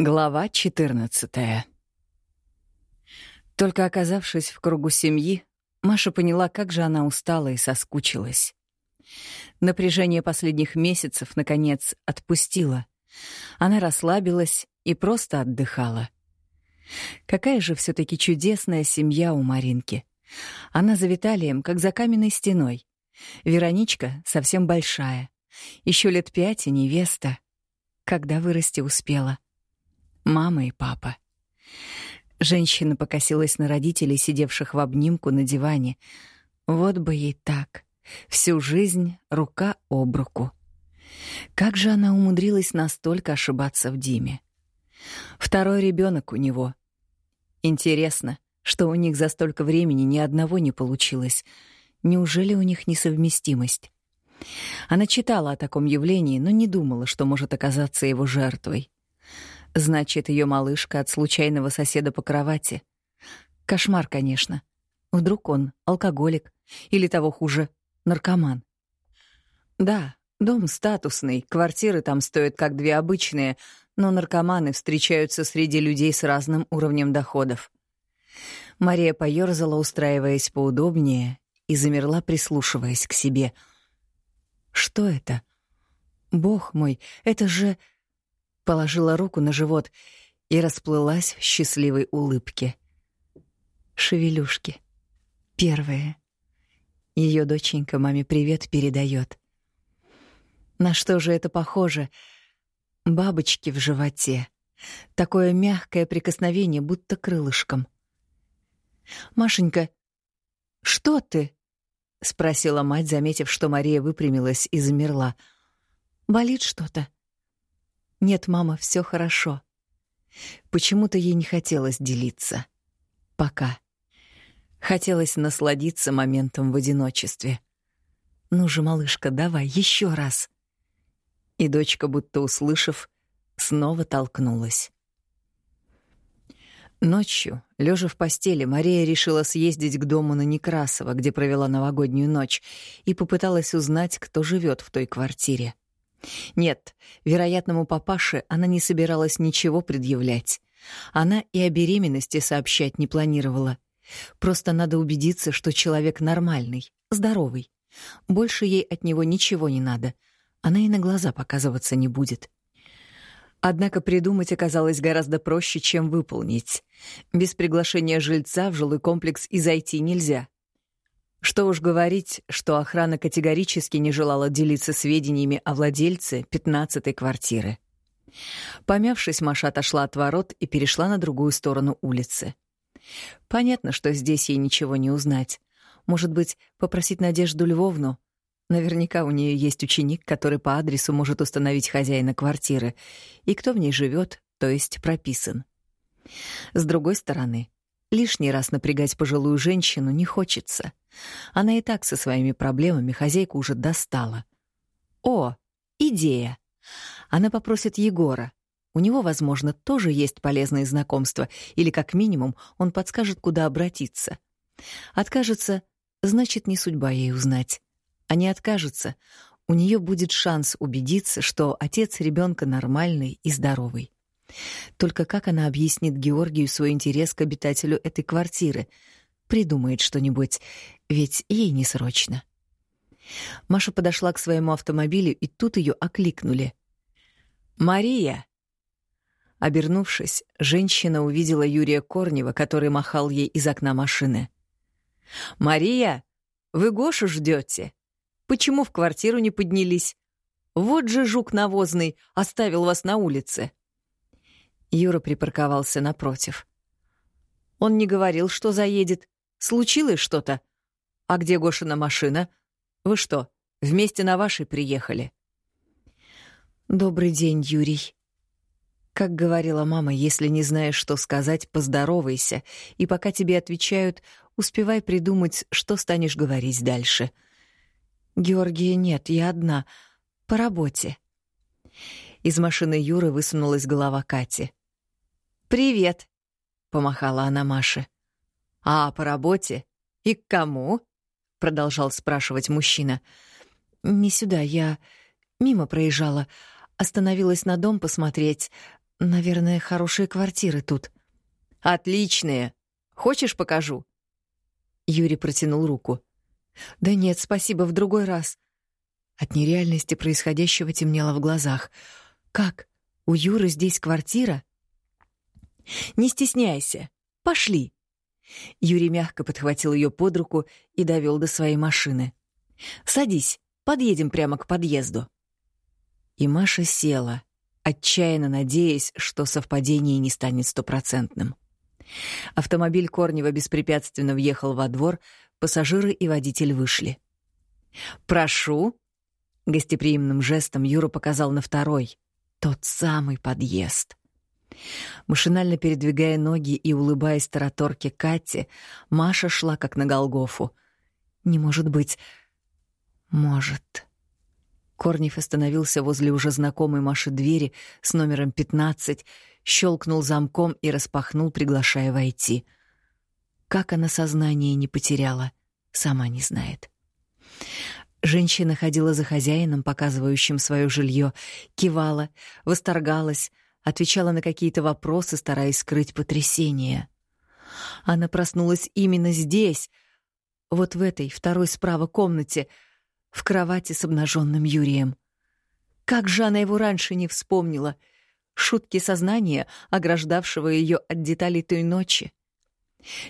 Глава 14 Только оказавшись в кругу семьи, Маша поняла, как же она устала и соскучилась. Напряжение последних месяцев, наконец, отпустило. Она расслабилась и просто отдыхала. Какая же все таки чудесная семья у Маринки. Она за Виталием, как за каменной стеной. Вероничка совсем большая. Еще лет пять и невеста. Когда вырасти успела — мама и папа. Женщина покосилась на родителей, сидевших в обнимку на диване. Вот бы ей так. Всю жизнь рука об руку. Как же она умудрилась настолько ошибаться в Диме? Второй ребенок у него. Интересно, что у них за столько времени ни одного не получилось. Неужели у них несовместимость? Она читала о таком явлении, но не думала, что может оказаться его жертвой. Значит, ее малышка от случайного соседа по кровати. Кошмар, конечно. Вдруг он алкоголик или того хуже, наркоман. Да, дом статусный, квартиры там стоят как две обычные, но наркоманы встречаются среди людей с разным уровнем доходов. Мария поёрзала, устраиваясь поудобнее, и замерла, прислушиваясь к себе. Что это? Бог мой, это же положила руку на живот и расплылась в счастливой улыбке. Шевелюшки. Первые. Ее доченька маме привет передает. На что же это похоже? Бабочки в животе. Такое мягкое прикосновение, будто крылышком. «Машенька, что ты?» — спросила мать, заметив, что Мария выпрямилась и замерла. «Болит что-то?» Нет, мама, все хорошо. Почему-то ей не хотелось делиться. Пока. Хотелось насладиться моментом в одиночестве. Ну же, малышка, давай еще раз. И дочка, будто услышав, снова толкнулась. Ночью, лежа в постели, Мария решила съездить к дому на Некрасово, где провела новогоднюю ночь, и попыталась узнать, кто живет в той квартире. Нет, вероятному папаше она не собиралась ничего предъявлять. Она и о беременности сообщать не планировала. Просто надо убедиться, что человек нормальный, здоровый. Больше ей от него ничего не надо. Она и на глаза показываться не будет. Однако придумать оказалось гораздо проще, чем выполнить. Без приглашения жильца в жилой комплекс и зайти нельзя. Что уж говорить, что охрана категорически не желала делиться сведениями о владельце пятнадцатой квартиры. Помявшись, Маша отошла от ворот и перешла на другую сторону улицы. Понятно, что здесь ей ничего не узнать. Может быть, попросить Надежду Львовну? Наверняка у нее есть ученик, который по адресу может установить хозяина квартиры, и кто в ней живет, то есть прописан. С другой стороны, Лишний раз напрягать пожилую женщину не хочется. Она и так со своими проблемами хозяйку уже достала. О, идея! Она попросит Егора. У него, возможно, тоже есть полезные знакомства, или, как минимум, он подскажет, куда обратиться. Откажется, значит, не судьба ей узнать. А не откажется, у нее будет шанс убедиться, что отец ребенка нормальный и здоровый. Только как она объяснит Георгию свой интерес к обитателю этой квартиры? Придумает что-нибудь, ведь ей не срочно. Маша подошла к своему автомобилю, и тут ее окликнули. «Мария!» Обернувшись, женщина увидела Юрия Корнева, который махал ей из окна машины. «Мария, вы Гошу ждете? Почему в квартиру не поднялись? Вот же жук навозный оставил вас на улице». Юра припарковался напротив. Он не говорил, что заедет. Случилось что-то? А где Гошина машина? Вы что, вместе на вашей приехали? Добрый день, Юрий. Как говорила мама, если не знаешь, что сказать, поздоровайся, и пока тебе отвечают, успевай придумать, что станешь говорить дальше. Георгия нет, я одна. По работе. Из машины Юры высунулась голова Кати. «Привет», — помахала она Маше. «А по работе? И к кому?» — продолжал спрашивать мужчина. «Не сюда, я мимо проезжала. Остановилась на дом посмотреть. Наверное, хорошие квартиры тут. Отличные. Хочешь, покажу? Юрий протянул руку. Да нет, спасибо, в другой раз. От нереальности происходящего темнело в глазах. Как? У Юры здесь квартира? Не стесняйся. Пошли. Юрий мягко подхватил ее под руку и довел до своей машины. Садись, подъедем прямо к подъезду. И Маша села, отчаянно надеясь, что совпадение не станет стопроцентным. Автомобиль Корнева беспрепятственно въехал во двор, пассажиры и водитель вышли. «Прошу», Гостеприимным жестом Юра показал на второй, тот самый подъезд. Машинально передвигая ноги и улыбаясь тараторке Кате, Маша шла как на Голгофу. «Не может быть...» «Может...» Корнев остановился возле уже знакомой Маши двери с номером 15, щелкнул замком и распахнул, приглашая войти. Как она сознание не потеряла, сама не знает. Женщина ходила за хозяином, показывающим свое жилье, кивала, восторгалась, отвечала на какие-то вопросы, стараясь скрыть потрясение. Она проснулась именно здесь, вот в этой второй справа комнате, в кровати с обнаженным Юрием. Как же она его раньше не вспомнила? Шутки сознания, ограждавшего ее от деталей той ночи.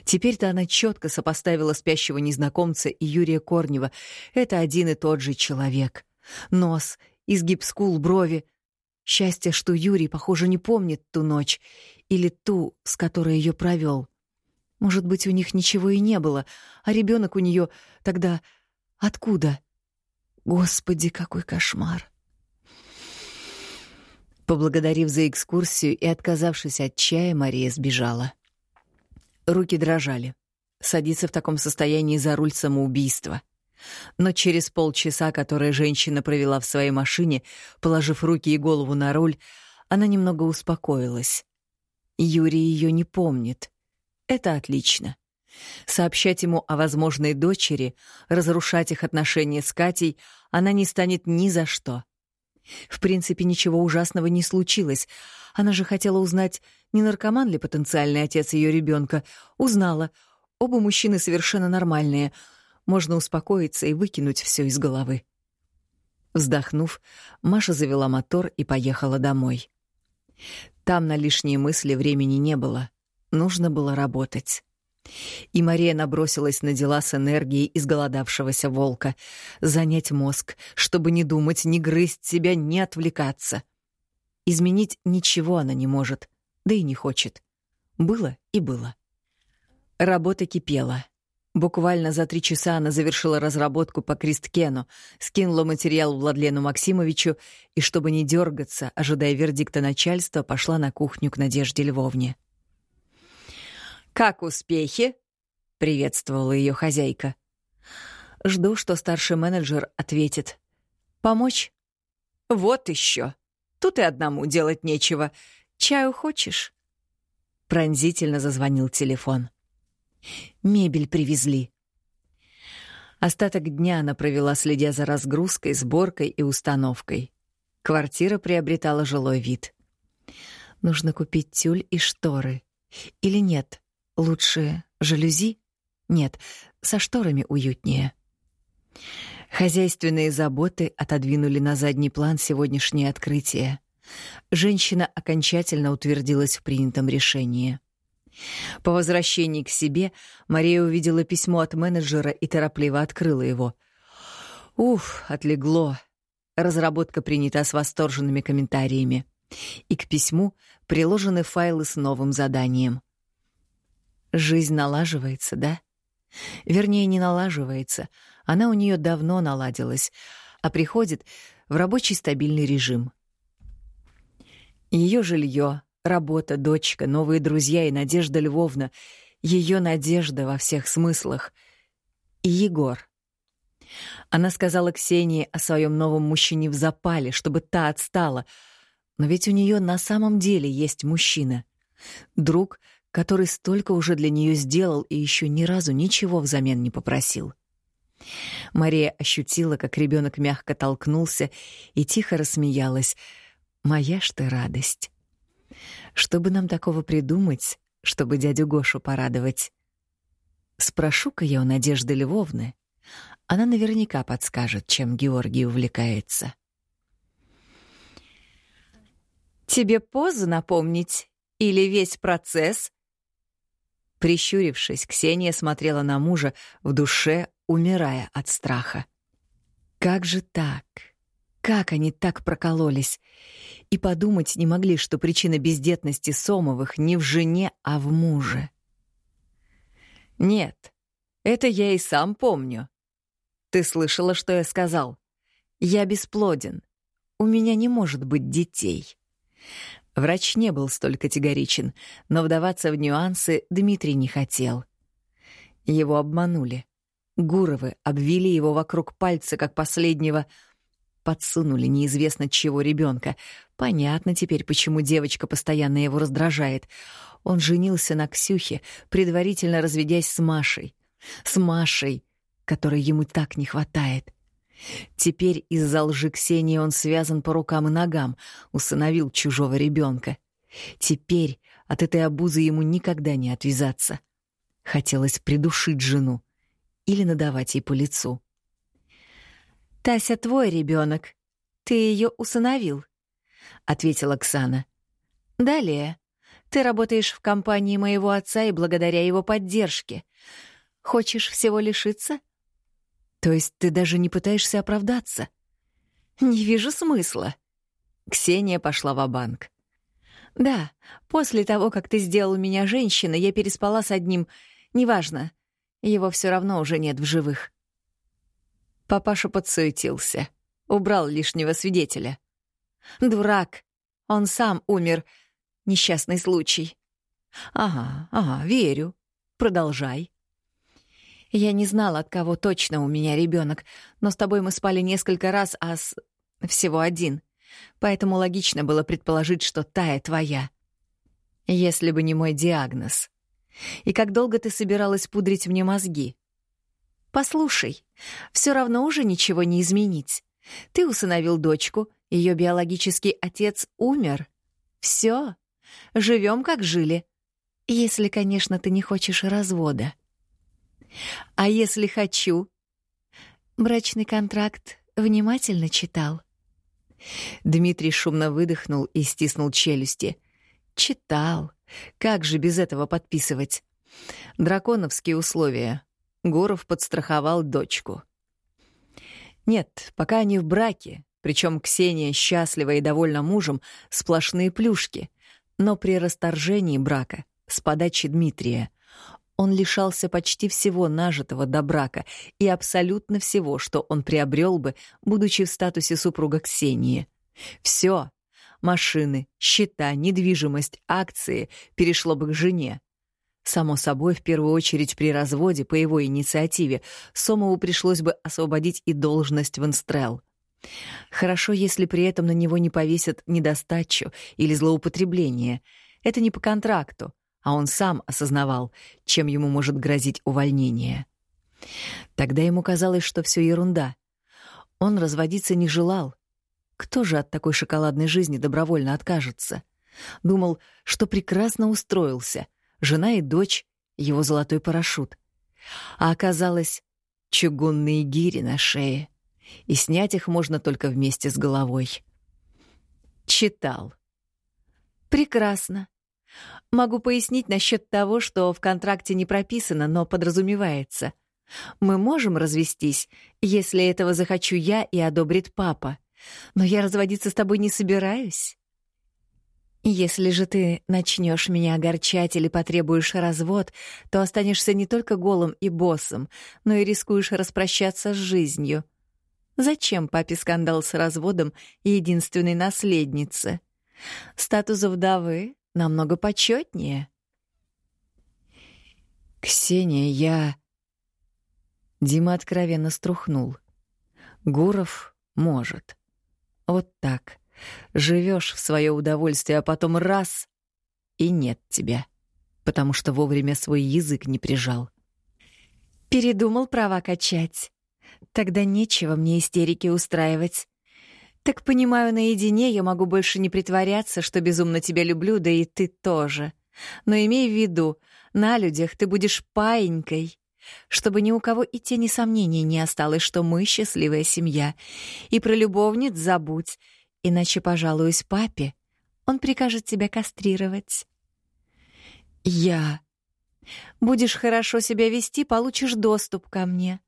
Теперь-то она четко сопоставила спящего незнакомца и Юрия Корнева. Это один и тот же человек. Нос, изгиб скул, брови. Счастье, что Юрий, похоже, не помнит ту ночь. Или ту, с которой ее провел. Может быть, у них ничего и не было, а ребенок у нее тогда откуда? Господи, какой кошмар! Поблагодарив за экскурсию и отказавшись от чая, Мария сбежала. Руки дрожали. Садиться в таком состоянии за руль самоубийства. Но через полчаса, которое женщина провела в своей машине, положив руки и голову на руль, она немного успокоилась. Юрий ее не помнит. Это отлично. Сообщать ему о возможной дочери, разрушать их отношения с Катей она не станет ни за что. В принципе, ничего ужасного не случилось. Она же хотела узнать, не наркоман ли потенциальный отец ее ребенка. Узнала. Оба мужчины совершенно нормальные. Можно успокоиться и выкинуть все из головы. Вздохнув, Маша завела мотор и поехала домой. Там на лишние мысли времени не было. Нужно было работать. И Мария набросилась на дела с энергией изголодавшегося волка. Занять мозг, чтобы не думать, не грызть себя, не отвлекаться. Изменить ничего она не может, да и не хочет. Было и было. Работа кипела. Буквально за три часа она завершила разработку по Кристкену, скинула материал Владлену Максимовичу и, чтобы не дергаться, ожидая вердикта начальства, пошла на кухню к Надежде Львовне. «Как успехи?» — приветствовала ее хозяйка. Жду, что старший менеджер ответит. «Помочь?» «Вот еще. Тут и одному делать нечего. Чаю хочешь?» Пронзительно зазвонил телефон. Мебель привезли. Остаток дня она провела, следя за разгрузкой, сборкой и установкой. Квартира приобретала жилой вид. Нужно купить тюль и шторы. Или нет, Лучше жалюзи? Нет, со шторами уютнее. Хозяйственные заботы отодвинули на задний план сегодняшнее открытие. Женщина окончательно утвердилась в принятом решении. По возвращении к себе Мария увидела письмо от менеджера и торопливо открыла его. Уф, отлегло. Разработка принята с восторженными комментариями. И к письму приложены файлы с новым заданием. Жизнь налаживается, да? Вернее, не налаживается. Она у нее давно наладилась, а приходит в рабочий стабильный режим. Ее жилье, работа, дочка, новые друзья и Надежда Львовна, ее надежда во всех смыслах. И Егор. Она сказала Ксении о своем новом мужчине в запале, чтобы та отстала. Но ведь у нее на самом деле есть мужчина. Друг — который столько уже для нее сделал и еще ни разу ничего взамен не попросил. Мария ощутила, как ребенок мягко толкнулся и тихо рассмеялась. «Моя ж ты радость!» Чтобы нам такого придумать, чтобы дядю Гошу порадовать? Спрошу-ка я у Надежды Львовны. Она наверняка подскажет, чем Георгий увлекается. «Тебе позу напомнить? Или весь процесс?» Прищурившись, Ксения смотрела на мужа, в душе умирая от страха. «Как же так? Как они так прокололись? И подумать не могли, что причина бездетности Сомовых не в жене, а в муже». «Нет, это я и сам помню. Ты слышала, что я сказал? Я бесплоден. У меня не может быть детей». Врач не был столь категоричен, но вдаваться в нюансы Дмитрий не хотел. Его обманули. Гуровы обвили его вокруг пальца, как последнего. Подсунули неизвестно чего ребенка. Понятно теперь, почему девочка постоянно его раздражает. Он женился на Ксюхе, предварительно разведясь с Машей. С Машей, которой ему так не хватает. Теперь из-за лжи Ксении он связан по рукам и ногам, усыновил чужого ребенка. Теперь от этой обузы ему никогда не отвязаться. Хотелось придушить жену или надавать ей по лицу. «Тася твой ребенок. Ты ее усыновил», — ответила Оксана. «Далее. Ты работаешь в компании моего отца и благодаря его поддержке. Хочешь всего лишиться?» То есть ты даже не пытаешься оправдаться? Не вижу смысла. Ксения пошла в банк Да, после того, как ты сделал меня женщиной, я переспала с одним, неважно, его все равно уже нет в живых. Папаша подсуетился, убрал лишнего свидетеля. Дурак, он сам умер. Несчастный случай. Ага, ага, верю. Продолжай. Я не знала, от кого точно у меня ребенок, но с тобой мы спали несколько раз, а с... всего один. Поэтому логично было предположить, что Тая твоя. Если бы не мой диагноз. И как долго ты собиралась пудрить мне мозги? Послушай, все равно уже ничего не изменить. Ты усыновил дочку, ее биологический отец умер. Все, живем как жили. Если, конечно, ты не хочешь развода. А если хочу? Брачный контракт внимательно читал. Дмитрий шумно выдохнул и стиснул челюсти. Читал. Как же без этого подписывать? Драконовские условия. Гуров подстраховал дочку. Нет, пока они в браке, причем Ксения счастлива и довольна мужем, сплошные плюшки. Но при расторжении брака, с подачи Дмитрия, он лишался почти всего нажитого до брака и абсолютно всего, что он приобрел бы, будучи в статусе супруга Ксении. Все — машины, счета, недвижимость, акции — перешло бы к жене. Само собой, в первую очередь при разводе по его инициативе Сомову пришлось бы освободить и должность в Инстрел. Хорошо, если при этом на него не повесят недостачу или злоупотребление. Это не по контракту а он сам осознавал, чем ему может грозить увольнение. Тогда ему казалось, что все ерунда. Он разводиться не желал. Кто же от такой шоколадной жизни добровольно откажется? Думал, что прекрасно устроился. Жена и дочь — его золотой парашют. А оказалось, чугунные гири на шее. И снять их можно только вместе с головой. Читал. «Прекрасно. Могу пояснить насчет того, что в контракте не прописано, но подразумевается. Мы можем развестись, если этого захочу я и одобрит папа. Но я разводиться с тобой не собираюсь. Если же ты начнешь меня огорчать или потребуешь развод, то останешься не только голым и боссом, но и рискуешь распрощаться с жизнью. Зачем папе скандал с разводом и единственной наследнице? Статус вдовы намного почетнее. «Ксения, я...» Дима откровенно струхнул. «Гуров может. Вот так. Живешь в свое удовольствие, а потом раз — и нет тебя, потому что вовремя свой язык не прижал». «Передумал права качать. Тогда нечего мне истерики устраивать. Так понимаю, наедине я могу больше не притворяться, что безумно тебя люблю, да и ты тоже. Но имей в виду, на людях ты будешь паинькой, чтобы ни у кого и тени сомнений не осталось, что мы счастливая семья. И про любовниц забудь, иначе пожалуюсь папе. Он прикажет тебя кастрировать. Я... Будешь хорошо себя вести, получишь доступ ко мне.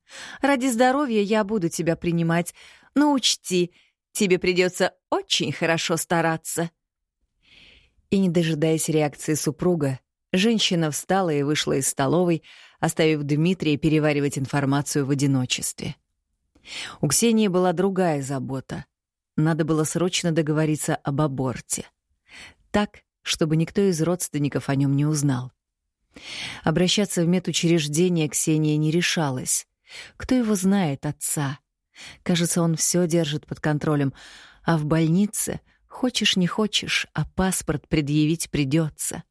Ради здоровья я буду тебя принимать, но учти, тебе придется очень хорошо стараться. И, не дожидаясь реакции супруга, женщина встала и вышла из столовой, оставив Дмитрия переваривать информацию в одиночестве. У Ксении была другая забота. Надо было срочно договориться об аборте. Так, чтобы никто из родственников о нем не узнал. Обращаться в медучреждение Ксения не решалась. Кто его знает, отца? Кажется, он все держит под контролем, а в больнице, хочешь не хочешь, а паспорт предъявить придется.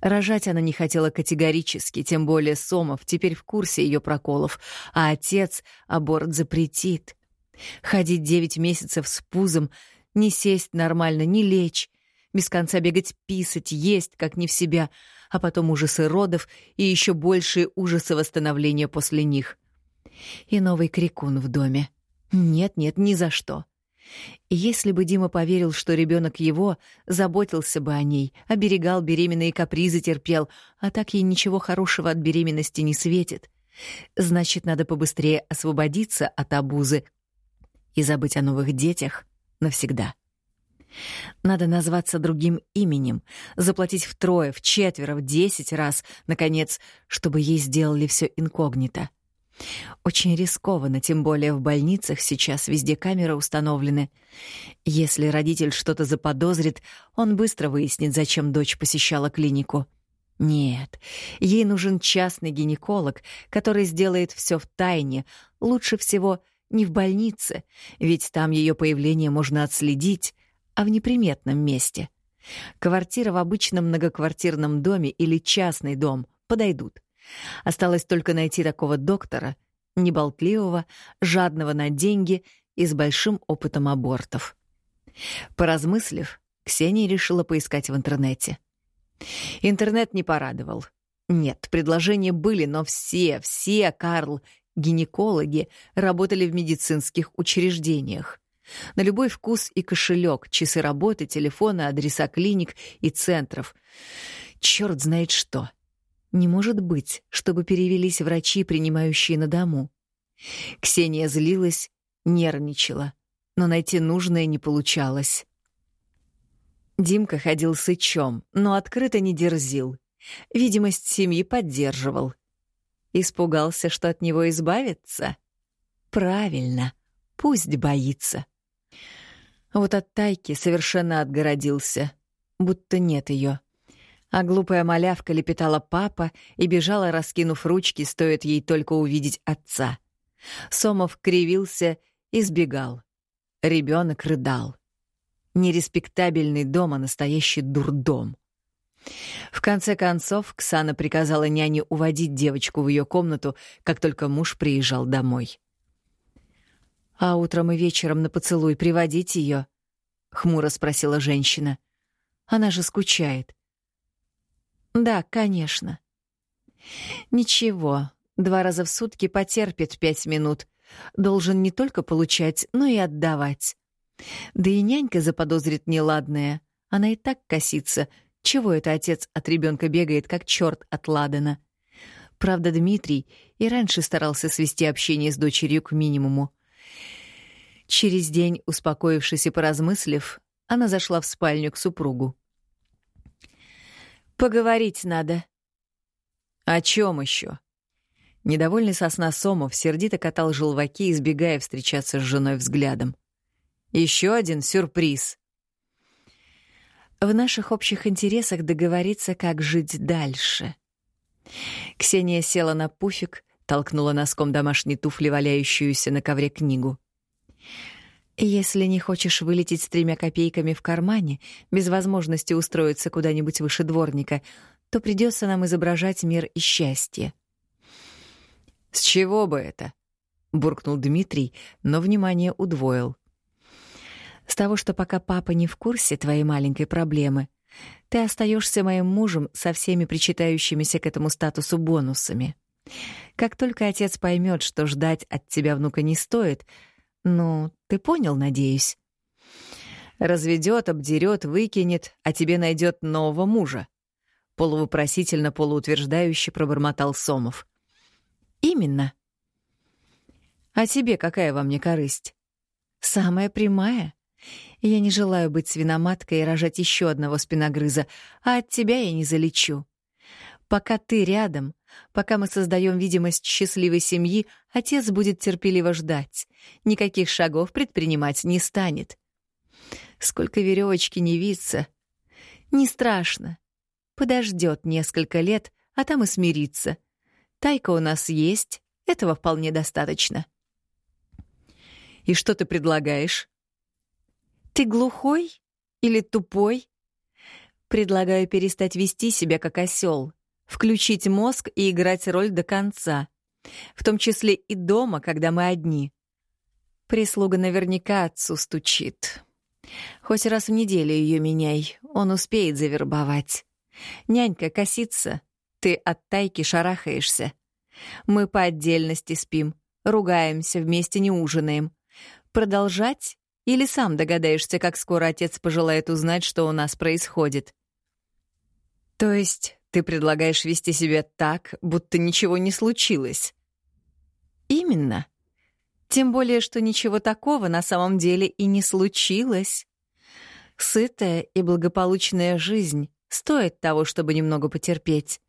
Рожать она не хотела категорически, тем более Сомов теперь в курсе ее проколов, а отец аборт запретит. Ходить девять месяцев с пузом, не сесть нормально, не лечь, без конца бегать писать, есть как не в себя, а потом ужасы родов и еще большие ужасы восстановления после них. И новый крикун в доме. Нет-нет, ни за что. Если бы Дима поверил, что ребенок его, заботился бы о ней, оберегал беременные капризы, терпел, а так ей ничего хорошего от беременности не светит. Значит, надо побыстрее освободиться от обузы и забыть о новых детях навсегда. Надо назваться другим именем, заплатить втрое, в четверо, в десять раз, наконец, чтобы ей сделали все инкогнито. Очень рискованно, тем более в больницах сейчас везде камеры установлены. Если родитель что-то заподозрит, он быстро выяснит, зачем дочь посещала клинику. Нет, ей нужен частный гинеколог, который сделает все в тайне, лучше всего не в больнице, ведь там ее появление можно отследить, а в неприметном месте. Квартира в обычном многоквартирном доме или частный дом подойдут. Осталось только найти такого доктора, неболтливого, жадного на деньги и с большим опытом абортов. Поразмыслив, Ксения решила поискать в интернете. Интернет не порадовал. Нет, предложения были, но все, все, Карл, гинекологи, работали в медицинских учреждениях. На любой вкус и кошелек, часы работы, телефоны, адреса клиник и центров. Черт знает что. Не может быть, чтобы перевелись врачи, принимающие на дому. Ксения злилась, нервничала, но найти нужное не получалось. Димка ходил сычом, но открыто не дерзил. Видимость семьи поддерживал. Испугался, что от него избавиться? Правильно, пусть боится. Вот от Тайки совершенно отгородился, будто нет ее. А глупая малявка лепетала папа и бежала, раскинув ручки, стоит ей только увидеть отца. Сомов кривился и сбегал. Ребенок рыдал. Нереспектабельный дом, а настоящий дурдом. В конце концов, Ксана приказала няне уводить девочку в ее комнату, как только муж приезжал домой. «А утром и вечером на поцелуй приводить ее? хмуро спросила женщина. «Она же скучает». «Да, конечно». «Ничего, два раза в сутки потерпит пять минут. Должен не только получать, но и отдавать. Да и нянька заподозрит неладное. Она и так косится. Чего это отец от ребенка бегает, как черт от Ладана?» Правда, Дмитрий и раньше старался свести общение с дочерью к минимуму. Через день, успокоившись и поразмыслив, она зашла в спальню к супругу. «Поговорить надо». «О чем еще?» Недовольный сосна Сомов сердито катал желваки, избегая встречаться с женой взглядом. Еще один сюрприз. В наших общих интересах договориться, как жить дальше. Ксения села на пуфик, толкнула носком домашней туфли, валяющуюся на ковре книгу. Если не хочешь вылететь с тремя копейками в кармане, без возможности устроиться куда-нибудь выше дворника, то придется нам изображать мир и счастье. «С чего бы это?» — буркнул Дмитрий, но внимание удвоил. С того, что пока папа не в курсе твоей маленькой проблемы, ты остаешься моим мужем со всеми причитающимися к этому статусу бонусами. Как только отец поймет, что ждать от тебя внука не стоит, ну, ты понял, надеюсь. Разведет, обдерет, выкинет, а тебе найдет нового мужа. Полувопросительно, полуутверждающе пробормотал Сомов. Именно. А тебе какая во мне корысть? Самая прямая. Я не желаю быть свиноматкой и рожать еще одного спиногрыза, а от тебя я не залечу. Пока ты рядом, пока мы создаем видимость счастливой семьи, отец будет терпеливо ждать. Никаких шагов предпринимать не станет. Сколько веревочки не виться. Не страшно. Подождет несколько лет, а там и смирится. Тайка у нас есть, этого вполне достаточно. И что ты предлагаешь? Ты глухой или тупой? Предлагаю перестать вести себя как осел, включить мозг и играть роль до конца, в том числе и дома, когда мы одни. Прислуга наверняка отцу стучит. Хоть раз в неделю ее меняй, он успеет завербовать. Нянька косится, ты от тайки шарахаешься. Мы по отдельности спим, ругаемся, вместе не ужинаем. Продолжать? Или сам догадаешься, как скоро отец пожелает узнать, что у нас происходит? То есть ты предлагаешь вести себя так, будто ничего не случилось? Именно. Тем более, что ничего такого на самом деле и не случилось. Сытая и благополучная жизнь стоит того, чтобы немного потерпеть.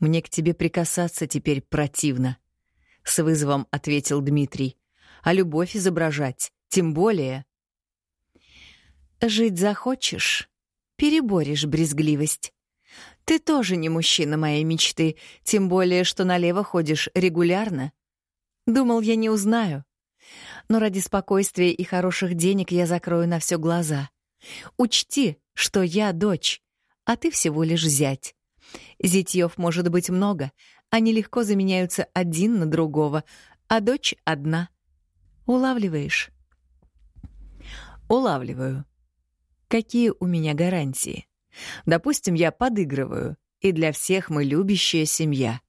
Мне к тебе прикасаться теперь противно, — с вызовом ответил Дмитрий. А любовь изображать тем более. Жить захочешь, переборешь брезгливость. Ты тоже не мужчина моей мечты, тем более, что налево ходишь регулярно. Думал, я не узнаю. Но ради спокойствия и хороших денег я закрою на все глаза. Учти, что я дочь, а ты всего лишь зять. Зятьев может быть много, они легко заменяются один на другого, а дочь одна. Улавливаешь? Улавливаю. Какие у меня гарантии? Допустим, я подыгрываю, и для всех мы любящая семья.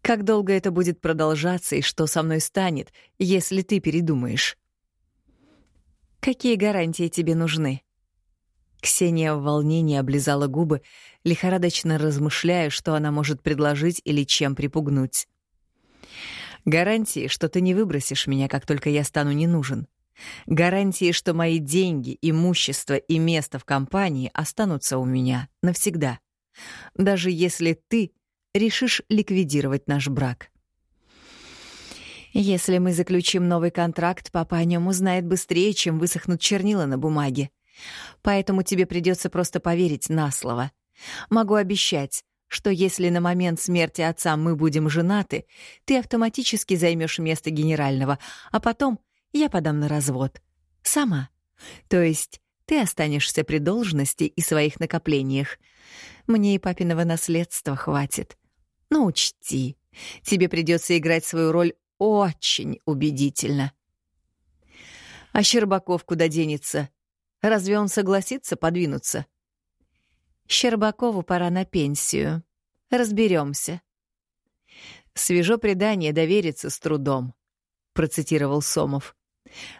Как долго это будет продолжаться и что со мной станет, если ты передумаешь? Какие гарантии тебе нужны? Ксения в волнении облизала губы, лихорадочно размышляя, что она может предложить или чем припугнуть. Гарантии, что ты не выбросишь меня, как только я стану не нужен. Гарантии, что мои деньги, имущество и место в компании останутся у меня навсегда. Даже если ты решишь ликвидировать наш брак. Если мы заключим новый контракт, папа о нем узнает быстрее, чем высохнут чернила на бумаге. Поэтому тебе придется просто поверить на слово. Могу обещать, что если на момент смерти отца мы будем женаты, ты автоматически займешь место генерального, а потом я подам на развод. Сама. То есть ты останешься при должности и своих накоплениях. Мне и папиного наследства хватит. Но учти, тебе придется играть свою роль очень убедительно. А Щербаков куда денется? Разве он согласится подвинуться? Щербакову пора на пенсию. Разберемся. Свежо предание довериться с трудом, процитировал Сомов.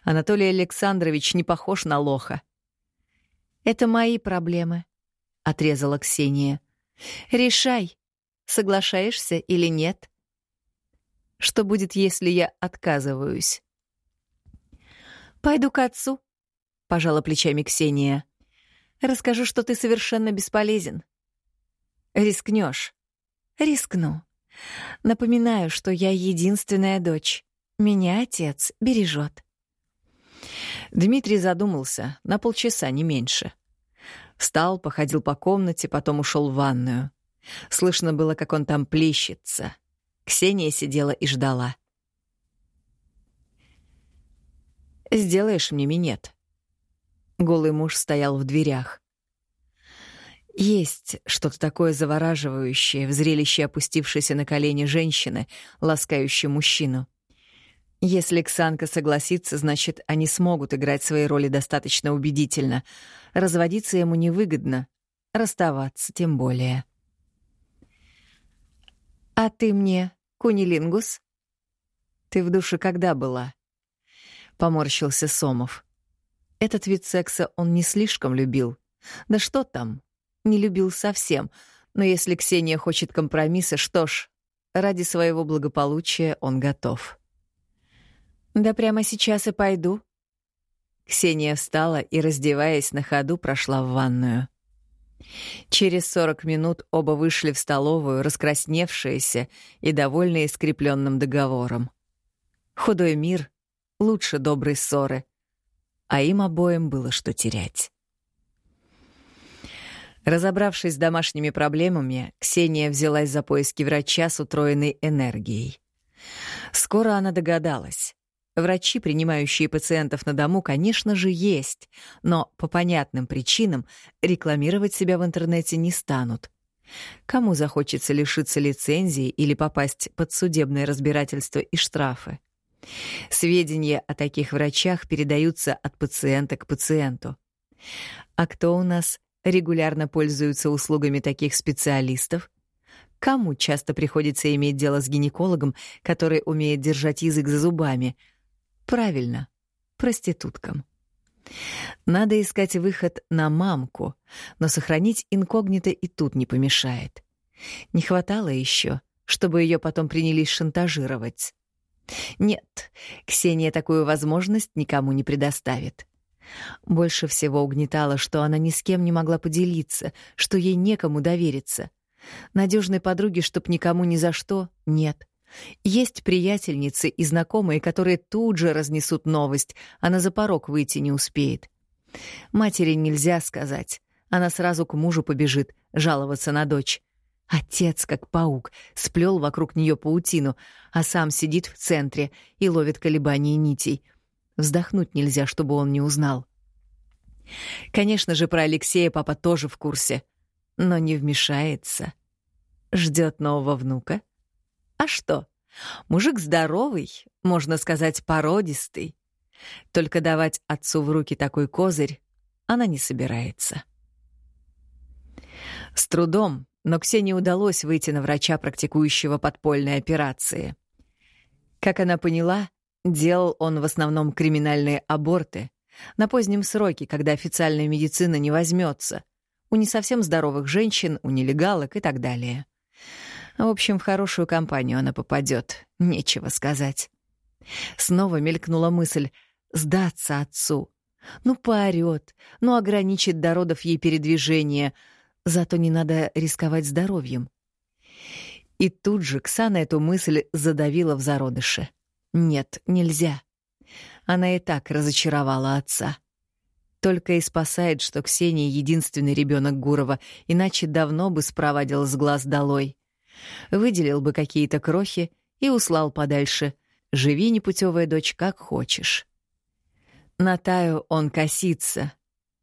Анатолий Александрович не похож на лоха. Это мои проблемы, отрезала Ксения. Решай, Соглашаешься или нет? Что будет, если я отказываюсь? Пойду к отцу, пожала плечами Ксения. Расскажу, что ты совершенно бесполезен. Рискнешь? Рискну. Напоминаю, что я единственная дочь. Меня отец бережет. Дмитрий задумался на полчаса, не меньше. Встал, походил по комнате, потом ушел в ванную. Слышно было, как он там плещется. Ксения сидела и ждала. «Сделаешь мне минет?» Голый муж стоял в дверях. Есть что-то такое завораживающее в зрелище опустившейся на колени женщины, ласкающей мужчину. Если Ксанка согласится, значит, они смогут играть свои роли достаточно убедительно. Разводиться ему невыгодно, расставаться тем более. «А ты мне кунилингус?» «Ты в душе когда была?» — поморщился Сомов. Этот вид секса он не слишком любил. Да что там, не любил совсем. Но если Ксения хочет компромисса, что ж, ради своего благополучия он готов. «Да прямо сейчас и пойду». Ксения встала и, раздеваясь на ходу, прошла в ванную. Через сорок минут оба вышли в столовую, раскрасневшиеся и довольные скрепленным договором. Худой мир лучше доброй ссоры, а им обоим было что терять. Разобравшись с домашними проблемами, Ксения взялась за поиски врача с утроенной энергией. Скоро она догадалась. Врачи, принимающие пациентов на дому, конечно же, есть, но по понятным причинам рекламировать себя в интернете не станут. Кому захочется лишиться лицензии или попасть под судебное разбирательство и штрафы? Сведения о таких врачах передаются от пациента к пациенту. А кто у нас регулярно пользуется услугами таких специалистов? Кому часто приходится иметь дело с гинекологом, который умеет держать язык за зубами — Правильно, проституткам. Надо искать выход на мамку, но сохранить инкогнито и тут не помешает. Не хватало еще, чтобы ее потом принялись шантажировать. Нет, Ксения такую возможность никому не предоставит. Больше всего угнетало, что она ни с кем не могла поделиться, что ей некому довериться. Надежной подруги, чтоб никому ни за что, нет. Есть приятельницы и знакомые, которые тут же разнесут новость, она за порог выйти не успеет. Матери нельзя сказать. Она сразу к мужу побежит, жаловаться на дочь. Отец, как паук, сплел вокруг нее паутину, а сам сидит в центре и ловит колебания нитей. Вздохнуть нельзя, чтобы он не узнал. Конечно же, про Алексея папа тоже в курсе, но не вмешается. Ждет нового внука — а что? Мужик здоровый, можно сказать, породистый. Только давать отцу в руки такой козырь она не собирается. С трудом, но Ксении удалось выйти на врача, практикующего подпольные операции. Как она поняла, делал он в основном криминальные аборты на позднем сроке, когда официальная медицина не возьмется, у не совсем здоровых женщин, у нелегалок и так далее. В общем, в хорошую компанию она попадет, нечего сказать. Снова мелькнула мысль сдаться отцу. Ну, поорёт, ну, ограничит до родов ей передвижение, зато не надо рисковать здоровьем. И тут же Ксана эту мысль задавила в зародыше. Нет, нельзя. Она и так разочаровала отца. Только и спасает, что Ксения — единственный ребенок Гурова, иначе давно бы спровадил с глаз долой. Выделил бы какие-то крохи и услал подальше. Живи, непутевая дочь, как хочешь. На Таю он косится.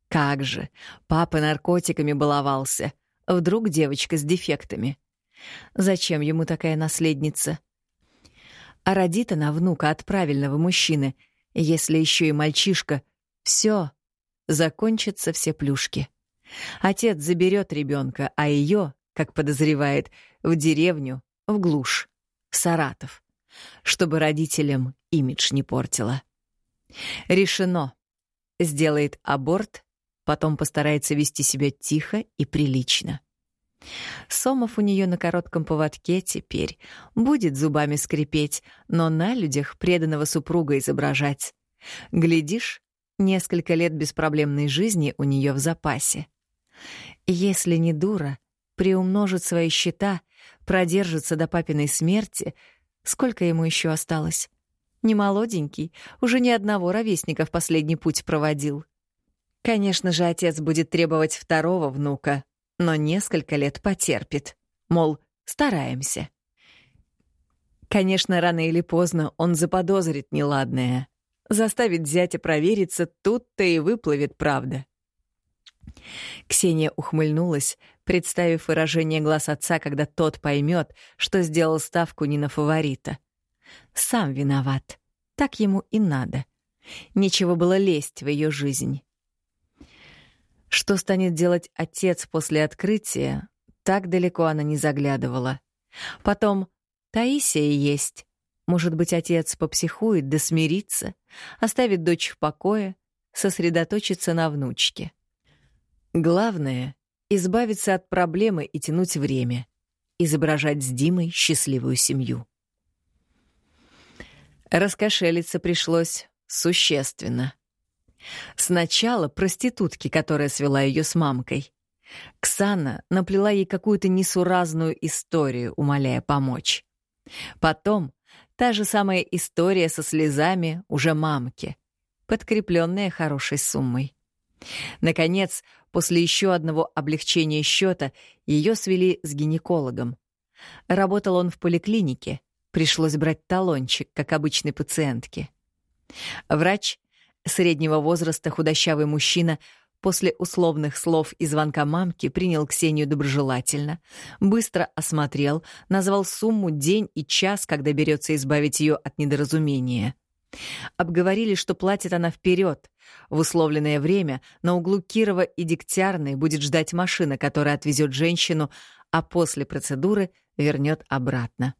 Как же, папа наркотиками баловался. Вдруг девочка с дефектами. Зачем ему такая наследница? А родит она внука от правильного мужчины, если еще и мальчишка. Все, закончатся все плюшки. Отец заберет ребенка, а ее, как подозревает, в деревню, в глушь, в Саратов, чтобы родителям имидж не портила. Решено. Сделает аборт, потом постарается вести себя тихо и прилично. Сомов у нее на коротком поводке теперь будет зубами скрипеть, но на людях преданного супруга изображать. Глядишь, несколько лет беспроблемной жизни у нее в запасе. Если не дура, приумножит свои счета — продержится до папиной смерти, сколько ему еще осталось? Не молоденький, уже ни одного ровесника в последний путь проводил. Конечно же, отец будет требовать второго внука, но несколько лет потерпит. Мол, стараемся. Конечно, рано или поздно он заподозрит неладное. Заставит зятя провериться, тут-то и выплывет правда. Ксения ухмыльнулась, представив выражение глаз отца, когда тот поймет, что сделал ставку не на фаворита. Сам виноват. Так ему и надо. Нечего было лезть в ее жизнь. Что станет делать отец после открытия, так далеко она не заглядывала. Потом Таисия есть. Может быть, отец попсихует да смирится, оставит дочь в покое, сосредоточится на внучке. Главное — избавиться от проблемы и тянуть время, изображать с Димой счастливую семью. Раскошелиться пришлось существенно. Сначала проститутки, которая свела ее с мамкой. Ксана наплела ей какую-то несуразную историю, умоляя помочь. Потом та же самая история со слезами уже мамки, подкрепленная хорошей суммой. Наконец, после еще одного облегчения счета, ее свели с гинекологом. Работал он в поликлинике, пришлось брать талончик, как обычной пациентке. Врач, среднего возраста худощавый мужчина, после условных слов и звонка мамки принял Ксению доброжелательно, быстро осмотрел, назвал сумму, день и час, когда берется избавить ее от недоразумения. Обговорили, что платит она вперед. В условленное время на углу Кирова и Дегтярной будет ждать машина, которая отвезет женщину, а после процедуры вернет обратно.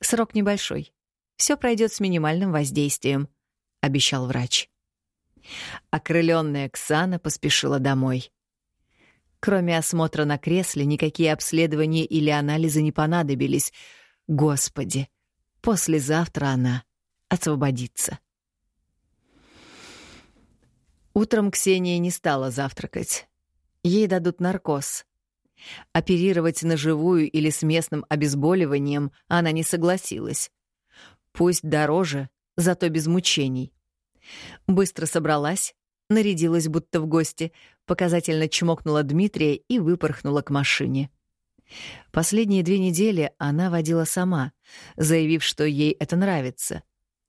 Срок небольшой. Все пройдет с минимальным воздействием, обещал врач. Окрыленная Ксана поспешила домой. Кроме осмотра на кресле, никакие обследования или анализы не понадобились. Господи, послезавтра она освободится. Утром Ксения не стала завтракать. Ей дадут наркоз. Оперировать на живую или с местным обезболиванием она не согласилась. Пусть дороже, зато без мучений. Быстро собралась, нарядилась будто в гости, показательно чмокнула Дмитрия и выпорхнула к машине. Последние две недели она водила сама, заявив, что ей это нравится.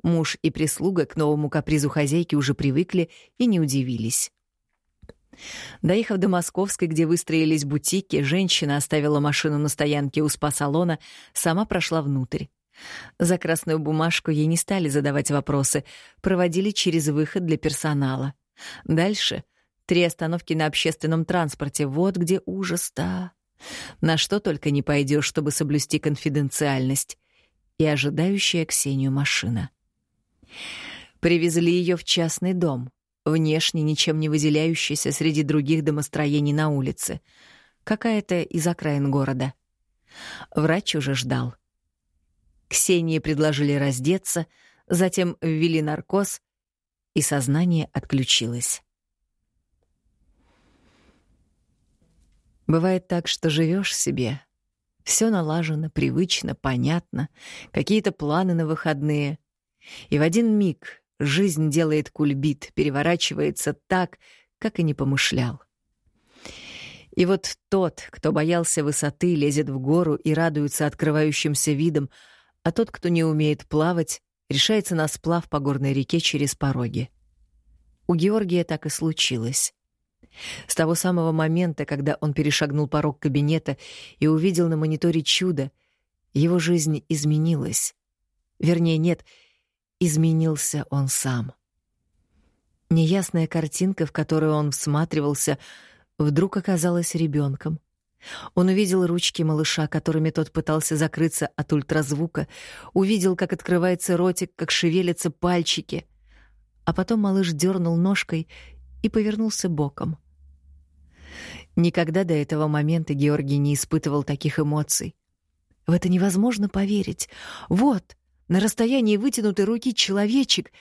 Муж и прислуга к новому капризу хозяйки уже привыкли и не удивились. Доехав до Московской, где выстроились бутики, женщина оставила машину на стоянке у спа-салона, сама прошла внутрь. За красную бумажку ей не стали задавать вопросы, проводили через выход для персонала. Дальше — три остановки на общественном транспорте, вот где ужас-то. На что только не пойдешь, чтобы соблюсти конфиденциальность. И ожидающая Ксению машина. Привезли ее в частный дом, внешне ничем не выделяющийся среди других домостроений на улице. Какая-то из окраин города. Врач уже ждал. Ксении предложили раздеться, затем ввели наркоз, и сознание отключилось. Бывает так, что живешь себе, все налажено, привычно, понятно, какие-то планы на выходные, и в один миг жизнь делает кульбит, переворачивается так, как и не помышлял. И вот тот, кто боялся высоты, лезет в гору и радуется открывающимся видам, а тот, кто не умеет плавать, решается на сплав по горной реке через пороги. У Георгия так и случилось. С того самого момента, когда он перешагнул порог кабинета и увидел на мониторе чудо, его жизнь изменилась. Вернее, нет, изменился он сам. Неясная картинка, в которую он всматривался, вдруг оказалась ребенком. Он увидел ручки малыша, которыми тот пытался закрыться от ультразвука, увидел, как открывается ротик, как шевелятся пальчики. А потом малыш дернул ножкой и повернулся боком. Никогда до этого момента Георгий не испытывал таких эмоций. В это невозможно поверить. Вот, на расстоянии вытянутой руки человечек,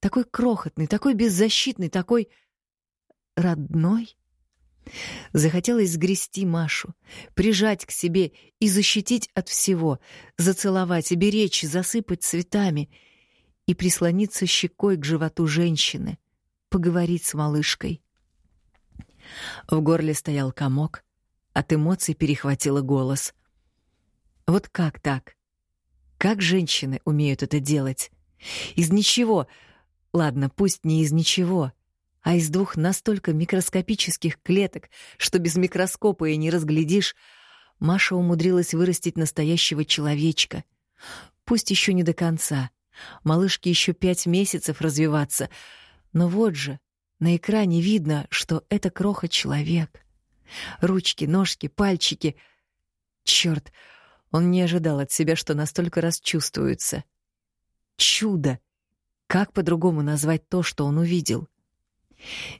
такой крохотный, такой беззащитный, такой родной. Захотелось сгрести Машу, прижать к себе и защитить от всего, зацеловать, беречь, засыпать цветами и прислониться щекой к животу женщины, поговорить с малышкой. В горле стоял комок, от эмоций перехватило голос. Вот как так? Как женщины умеют это делать? Из ничего. Ладно, пусть не из ничего, а из двух настолько микроскопических клеток, что без микроскопа и не разглядишь, Маша умудрилась вырастить настоящего человечка. Пусть еще не до конца, Малышке еще пять месяцев развиваться. Но вот же, на экране видно, что это кроха-человек. Ручки, ножки, пальчики. Черт, он не ожидал от себя, что настолько расчувствуется. Чудо! Как по-другому назвать то, что он увидел?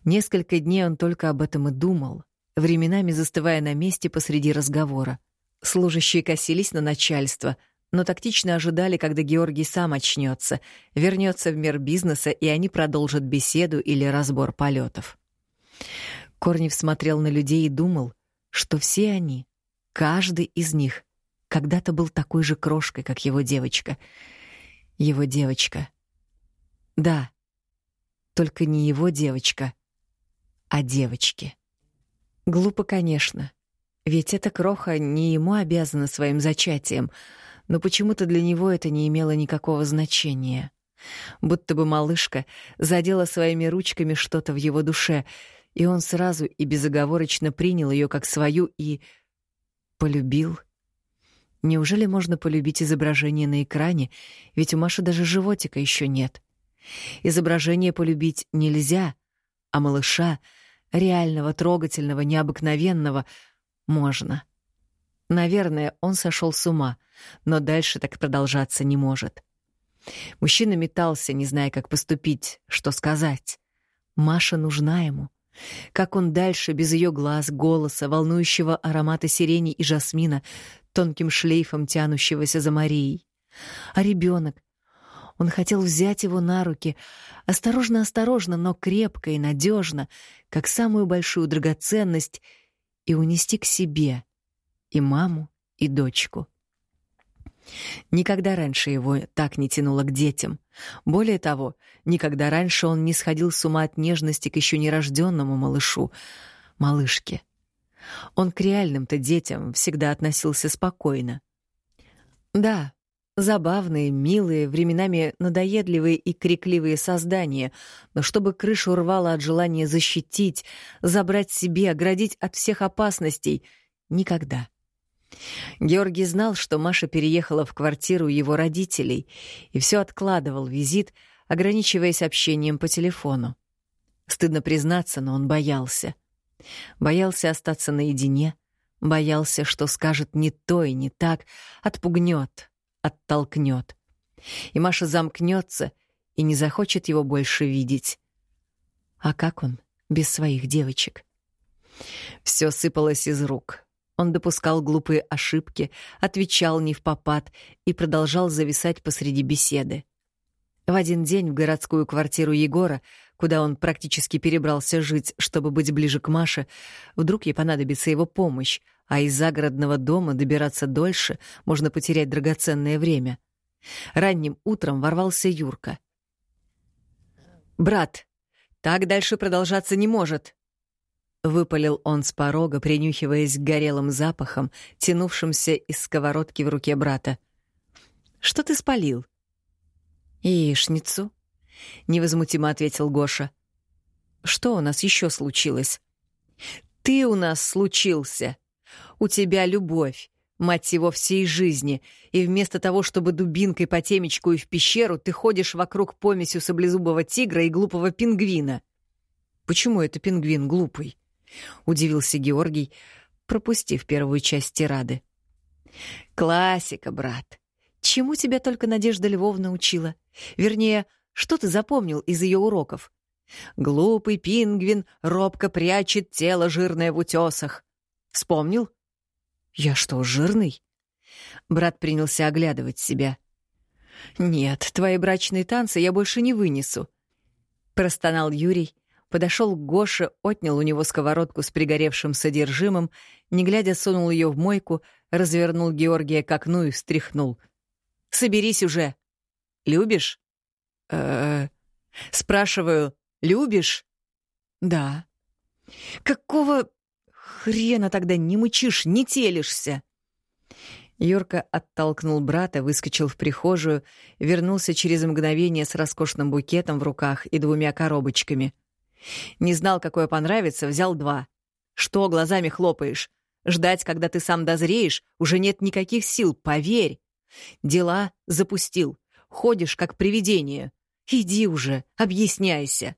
Несколько дней он только об этом и думал, временами застывая на месте посреди разговора. Служащие косились на начальство, но тактично ожидали, когда Георгий сам очнется, вернется в мир бизнеса, и они продолжат беседу или разбор полетов. Корнев смотрел на людей и думал, что все они, каждый из них, когда-то был такой же крошкой, как его девочка. Его девочка — да, только не его девочка, а девочки. Глупо, конечно, ведь эта кроха не ему обязана своим зачатием, но почему-то для него это не имело никакого значения. Будто бы малышка задела своими ручками что-то в его душе, и он сразу и безоговорочно принял ее как свою и полюбил. Неужели можно полюбить изображение на экране, ведь у Маши даже животика еще нет? Изображение полюбить нельзя, а малыша, реального, трогательного, необыкновенного, можно. Наверное, он сошел с ума, но дальше так продолжаться не может. Мужчина метался, не зная, как поступить, что сказать. Маша нужна ему. Как он дальше, без ее глаз, голоса, волнующего аромата сирени и жасмина, тонким шлейфом тянущегося за Марией? А ребенок, он хотел взять его на руки, осторожно-осторожно, но крепко и надежно, как самую большую драгоценность, и унести к себе и маму, и дочку. Никогда раньше его так не тянуло к детям. Более того, никогда раньше он не сходил с ума от нежности к еще нерожденному малышу, малышке. Он к реальным-то детям всегда относился спокойно. Да, Забавные, милые, временами надоедливые и крикливые создания, но чтобы крышу рвало от желания защитить, забрать себе, оградить от всех опасностей — никогда. Георгий знал, что Маша переехала в квартиру его родителей и все откладывал визит, ограничиваясь общением по телефону. Стыдно признаться, но он боялся. Боялся остаться наедине, боялся, что скажет не то и не так, отпугнет, оттолкнет. И Маша замкнется и не захочет его больше видеть. А как он без своих девочек? Все сыпалось из рук. Он допускал глупые ошибки, отвечал не в попад и продолжал зависать посреди беседы. В один день в городскую квартиру Егора, куда он практически перебрался жить, чтобы быть ближе к Маше, вдруг ей понадобится его помощь, а из загородного дома добираться дольше, можно потерять драгоценное время. Ранним утром ворвался Юрка. «Брат, так дальше продолжаться не может!» Выпалил он с порога, принюхиваясь к горелым запахам, тянувшимся из сковородки в руке брата. «Что ты спалил?» «Яичницу», — невозмутимо ответил Гоша. «Что у нас еще случилось?» «Ты у нас случился!» У тебя любовь, мать его всей жизни, и вместо того, чтобы дубинкой по темечку и в пещеру, ты ходишь вокруг помесью саблезубого тигра и глупого пингвина. Почему это пингвин глупый? Удивился Георгий, пропустив первую часть тирады. Классика, брат. Чему тебя только Надежда Львовна учила? Вернее, что ты запомнил из ее уроков? Глупый пингвин робко прячет тело жирное в утесах. Вспомнил? Я что, жирный? Брат принялся оглядывать себя. Нет, твои брачные танцы я больше не вынесу. Простонал Юрий, подошел к Гоше, отнял у него сковородку с пригоревшим содержимым, не глядя сунул ее в мойку, развернул Георгия к окну и встряхнул. «Соберись уже! Любишь?» «Э-э...» «Спрашиваю, любишь?» «Да». «Какого...» Хрена тогда не мычишь, не телишься!» Юрка оттолкнул брата, выскочил в прихожую, вернулся через мгновение с роскошным букетом в руках и двумя коробочками. Не знал, какое понравится, взял два. «Что глазами хлопаешь? Ждать, когда ты сам дозреешь, уже нет никаких сил, поверь. Дела запустил. ходишь как привидение. Иди уже, объясняйся.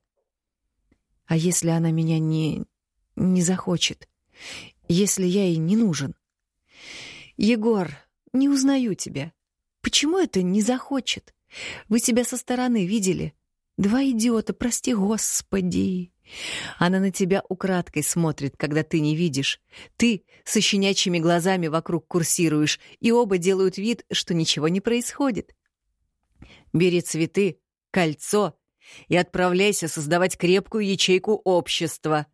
А если она меня не... не захочет? Если я ей не нужен? Егор, не узнаю тебя. Почему это не захочет? Вы себя со стороны видели? Два идиота, прости господи. Она на тебя украдкой смотрит, когда ты не видишь. Ты со щенячьими глазами вокруг курсируешь, и оба делают вид, что ничего не происходит. Бери цветы, кольцо и отправляйся создавать крепкую ячейку общества.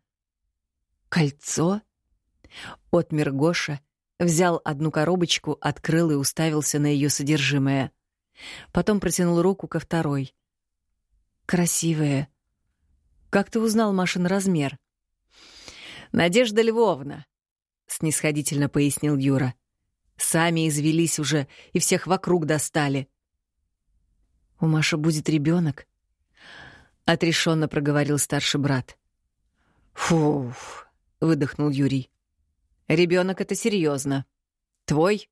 Кольцо? Отмер Гоша, взял одну коробочку, открыл и уставился на ее содержимое. Потом протянул руку ко второй. Красивая. Как ты узнал Машин размер? Надежда Львовна, снисходительно пояснил Юра. Сами извелись уже и всех вокруг достали. У Маши будет ребенок? отрешенно проговорил старший брат. Фуф, выдохнул Юрий. Ребенок это серьезно. Твой?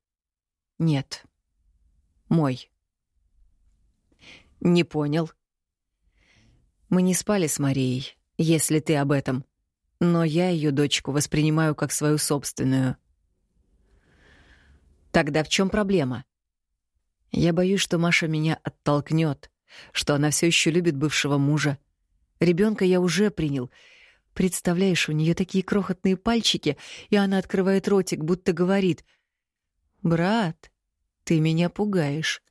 Нет. Мой. Не понял. Мы не спали с Марией, если ты об этом. Но я ее дочку воспринимаю как свою собственную. Тогда в чем проблема? Я боюсь, что Маша меня оттолкнет, что она все еще любит бывшего мужа. Ребенка я уже принял. Представляешь, у нее такие крохотные пальчики, и она открывает ротик, будто говорит: "Брат, ты меня пугаешь.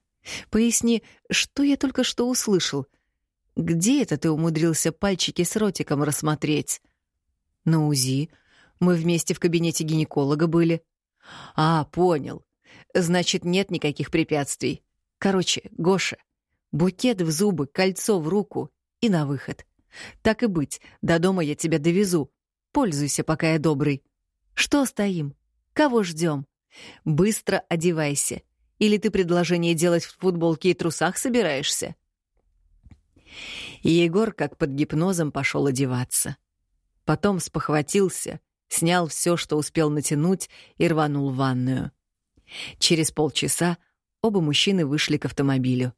Поясни, что я только что услышал? Где это ты умудрился пальчики с ротиком рассмотреть? На УЗИ. Мы вместе в кабинете гинеколога были. А, понял. Значит, нет никаких препятствий. Короче, Гоша, букет в зубы, кольцо в руку и на выход. Так и быть, до дома я тебя довезу. Пользуйся, пока я добрый. Что стоим? Кого ждем? Быстро одевайся. Или ты предложение делать в футболке и трусах собираешься? И Егор, как под гипнозом, пошел одеваться. Потом спохватился, снял все, что успел натянуть, и рванул в ванную. Через полчаса оба мужчины вышли к автомобилю.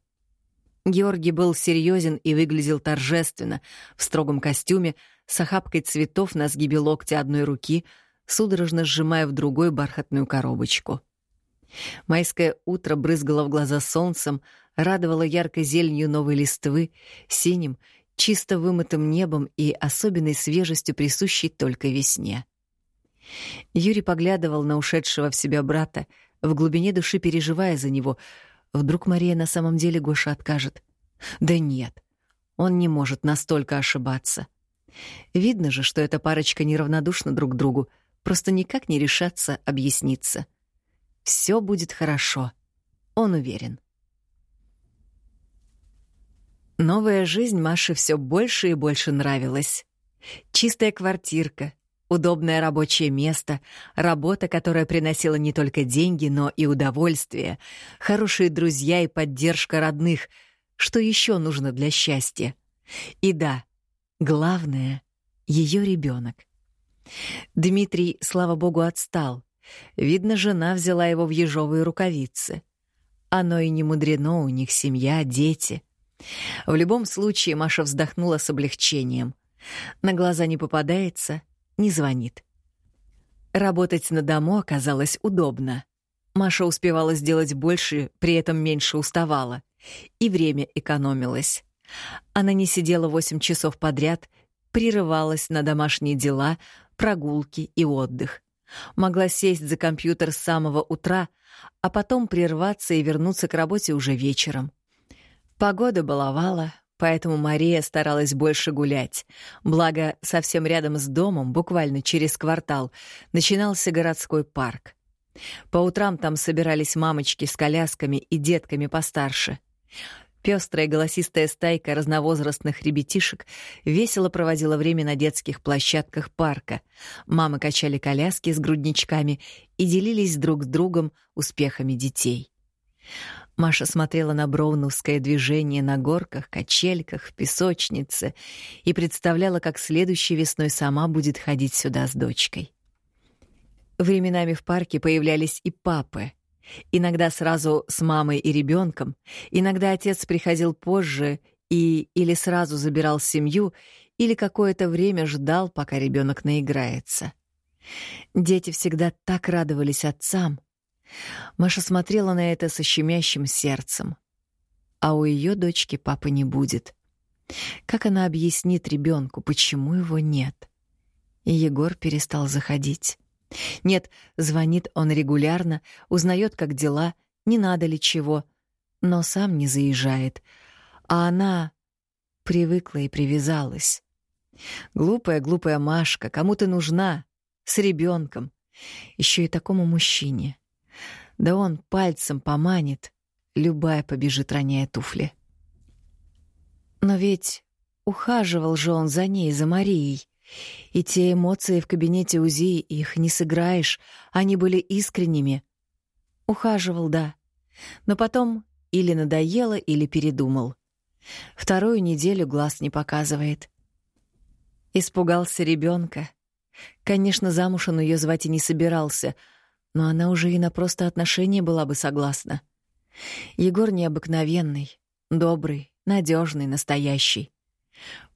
Георгий был серьезен и выглядел торжественно, в строгом костюме, с охапкой цветов на сгибе локтя одной руки, судорожно сжимая в другой бархатную коробочку. Майское утро брызгало в глаза солнцем, радовало яркой зеленью новой листвы, синим, чисто вымытым небом и особенной свежестью, присущей только весне. Юрий поглядывал на ушедшего в себя брата, в глубине души переживая за него. Вдруг Мария на самом деле Гоша откажет? Да нет, он не может настолько ошибаться. Видно же, что эта парочка неравнодушна друг к другу, просто никак не решатся объясниться. Все будет хорошо, он уверен. Новая жизнь Маше все больше и больше нравилась. Чистая квартирка, удобное рабочее место, работа, которая приносила не только деньги, но и удовольствие, хорошие друзья и поддержка родных. Что еще нужно для счастья? И да, главное — ее ребенок. Дмитрий, слава богу, отстал. Видно, жена взяла его в ежовые рукавицы. Оно и не мудрено, у них семья, дети — в любом случае Маша вздохнула с облегчением. На глаза не попадается, не звонит. Работать на дому оказалось удобно. Маша успевала сделать больше, при этом меньше уставала. И время экономилось. Она не сидела восемь часов подряд, прерывалась на домашние дела, прогулки и отдых. Могла сесть за компьютер с самого утра, а потом прерваться и вернуться к работе уже вечером. Погода баловала, поэтому Мария старалась больше гулять. Благо, совсем рядом с домом, буквально через квартал, начинался городской парк. По утрам там собирались мамочки с колясками и детками постарше. Пестрая голосистая стайка разновозрастных ребятишек весело проводила время на детских площадках парка. Мамы качали коляски с грудничками и делились друг с другом успехами детей. Маша смотрела на броуновское движение на горках, качельках, песочнице и представляла, как следующей весной сама будет ходить сюда с дочкой. Временами в парке появлялись и папы. Иногда сразу с мамой и ребенком, иногда отец приходил позже и или сразу забирал семью, или какое-то время ждал, пока ребенок наиграется. Дети всегда так радовались отцам. Маша смотрела на это со щемящим сердцем. А у ее дочки папы не будет. Как она объяснит ребенку, почему его нет? И Егор перестал заходить. Нет, звонит он регулярно, узнает, как дела, не надо ли чего, но сам не заезжает. А она привыкла и привязалась. Глупая-глупая Машка, кому ты нужна? С ребенком, еще и такому мужчине. Да он пальцем поманит, любая побежит, роняя туфли. Но ведь ухаживал же он за ней, за Марией. И те эмоции в кабинете УЗИ, их не сыграешь, они были искренними. Ухаживал, да. Но потом или надоело, или передумал. Вторую неделю глаз не показывает. Испугался ребенка. Конечно, замуж он ее звать и не собирался, но она уже и на просто отношения была бы согласна. Егор необыкновенный, добрый, надежный, настоящий.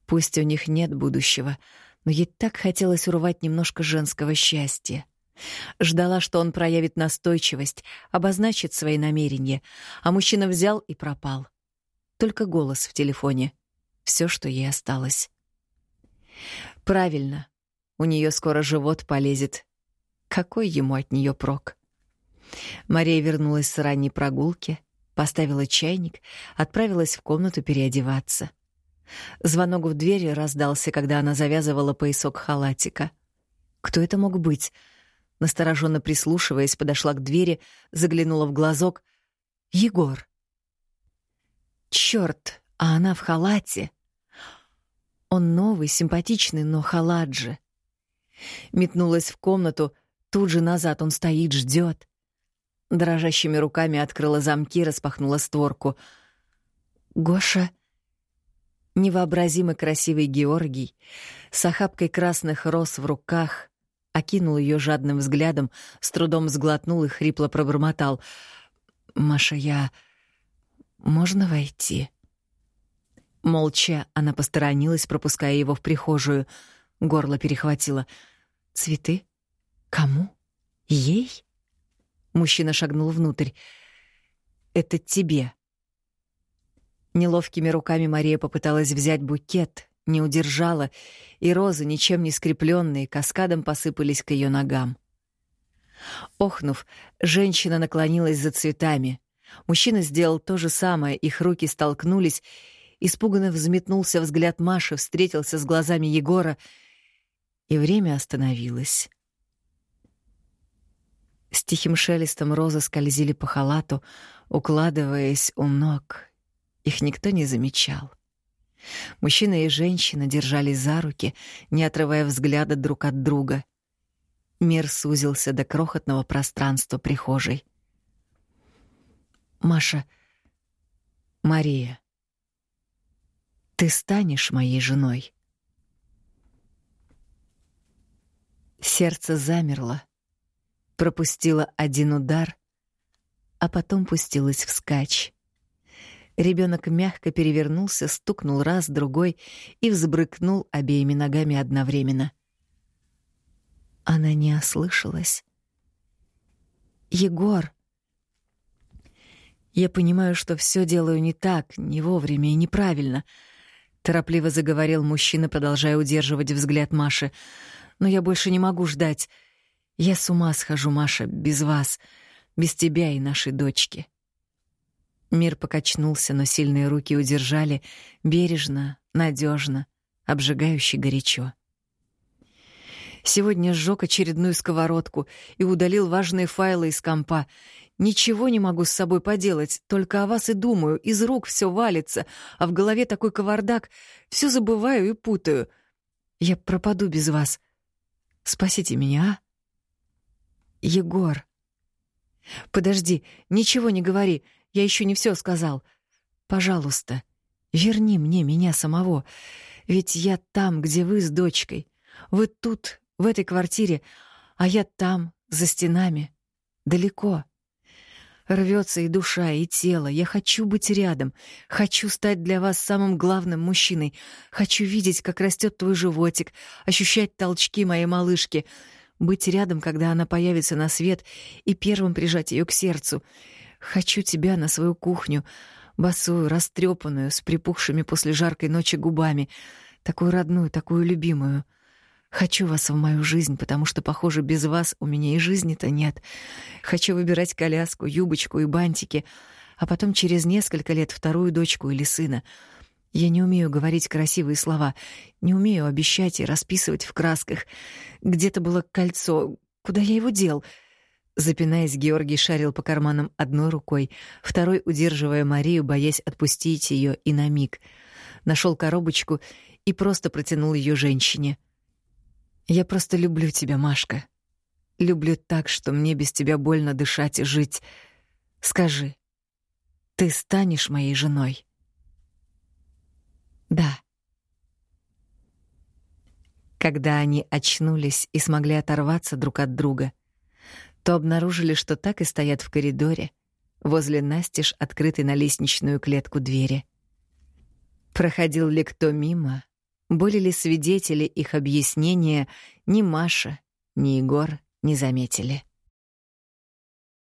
Пусть у них нет будущего, но ей так хотелось урвать немножко женского счастья. Ждала, что он проявит настойчивость, обозначит свои намерения, а мужчина взял и пропал. Только голос в телефоне. Все, что ей осталось. Правильно. У нее скоро живот полезет. Какой ему от нее прок? Мария вернулась с ранней прогулки, поставила чайник, отправилась в комнату переодеваться — Звонок в двери раздался, когда она завязывала поясок халатика. Кто это мог быть? Настороженно прислушиваясь, подошла к двери, заглянула в глазок. Егор. Черт, а она в халате. Он новый, симпатичный, но халат же. Метнулась в комнату, тут же назад он стоит, ждет. Дрожащими руками открыла замки, распахнула створку. «Гоша...» Невообразимо красивый Георгий с охапкой красных роз в руках окинул ее жадным взглядом, с трудом сглотнул и хрипло пробормотал. «Маша, я... Можно войти?» Молча она посторонилась, пропуская его в прихожую. Горло перехватило. «Цветы? Кому? Ей?» Мужчина шагнул внутрь. «Это тебе», Неловкими руками Мария попыталась взять букет, не удержала, и розы, ничем не скрепленные, каскадом посыпались к ее ногам. Охнув, женщина наклонилась за цветами. Мужчина сделал то же самое, их руки столкнулись. Испуганно взметнулся взгляд Маши, встретился с глазами Егора, и время остановилось. С тихим шелестом розы скользили по халату, укладываясь у ног, их никто не замечал. Мужчина и женщина держались за руки, не отрывая взгляда друг от друга. Мир сузился до крохотного пространства прихожей. «Маша, Мария, ты станешь моей женой?» Сердце замерло, пропустило один удар, а потом пустилось вскачь. Ребенок мягко перевернулся, стукнул раз, другой и взбрыкнул обеими ногами одновременно. Она не ослышалась. «Егор!» «Я понимаю, что все делаю не так, не вовремя и неправильно», — торопливо заговорил мужчина, продолжая удерживать взгляд Маши. «Но я больше не могу ждать. Я с ума схожу, Маша, без вас, без тебя и нашей дочки». Мир покачнулся, но сильные руки удержали бережно, надежно, обжигающе горячо. Сегодня сжег очередную сковородку и удалил важные файлы из компа. Ничего не могу с собой поделать, только о вас и думаю, из рук все валится, а в голове такой кавардак, все забываю и путаю. Я пропаду без вас. Спасите меня, а? Егор. Подожди, ничего не говори. Я еще не все сказал. Пожалуйста, верни мне меня самого. Ведь я там, где вы с дочкой. Вы тут, в этой квартире, а я там, за стенами. Далеко. Рвется и душа, и тело. Я хочу быть рядом. Хочу стать для вас самым главным мужчиной. Хочу видеть, как растет твой животик, ощущать толчки моей малышки, быть рядом, когда она появится на свет, и первым прижать ее к сердцу. Хочу тебя на свою кухню, босую, растрепанную, с припухшими после жаркой ночи губами, такую родную, такую любимую. Хочу вас в мою жизнь, потому что, похоже, без вас у меня и жизни-то нет. Хочу выбирать коляску, юбочку и бантики, а потом через несколько лет вторую дочку или сына. Я не умею говорить красивые слова, не умею обещать и расписывать в красках. Где-то было кольцо. Куда я его дел? Запинаясь, Георгий шарил по карманам одной рукой, второй удерживая Марию, боясь отпустить ее и на миг. Нашел коробочку и просто протянул ее женщине. Я просто люблю тебя, Машка. Люблю так, что мне без тебя больно дышать и жить. Скажи, ты станешь моей женой? Да. Когда они очнулись и смогли оторваться друг от друга, то обнаружили, что так и стоят в коридоре, возле настежь открытой на лестничную клетку двери. Проходил ли кто мимо, были ли свидетели их объяснения, ни Маша, ни Егор не заметили.